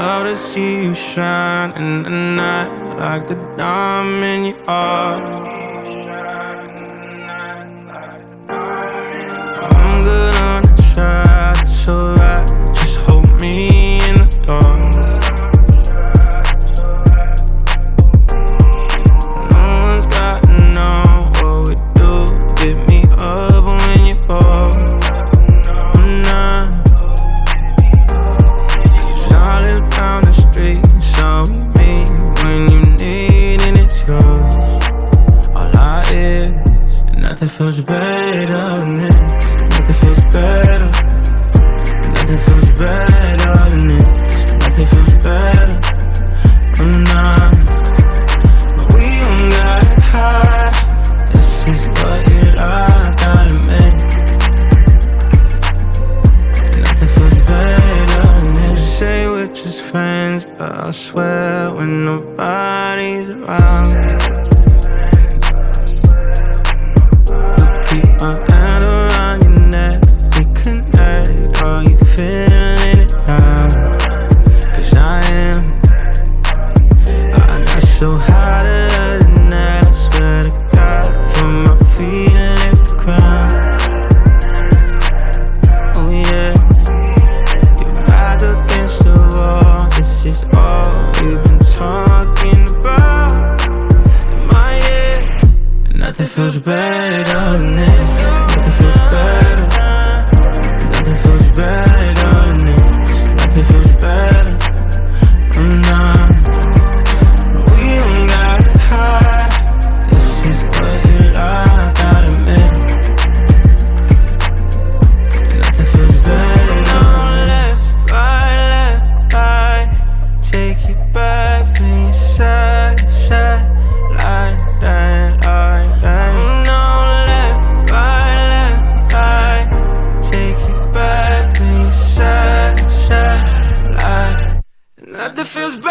love to see you shine in the night like the diamond you are. I'm good on the side, it's alright. Feels better than this. Nothing feels better. Nothing feels better than this. Nothing feels better. I'm not. But we don't got high. This is what you like of me. Nothing feels better than this. Say we're just friends, but I swear when nobody's around, It feels better than this. Feels feels better.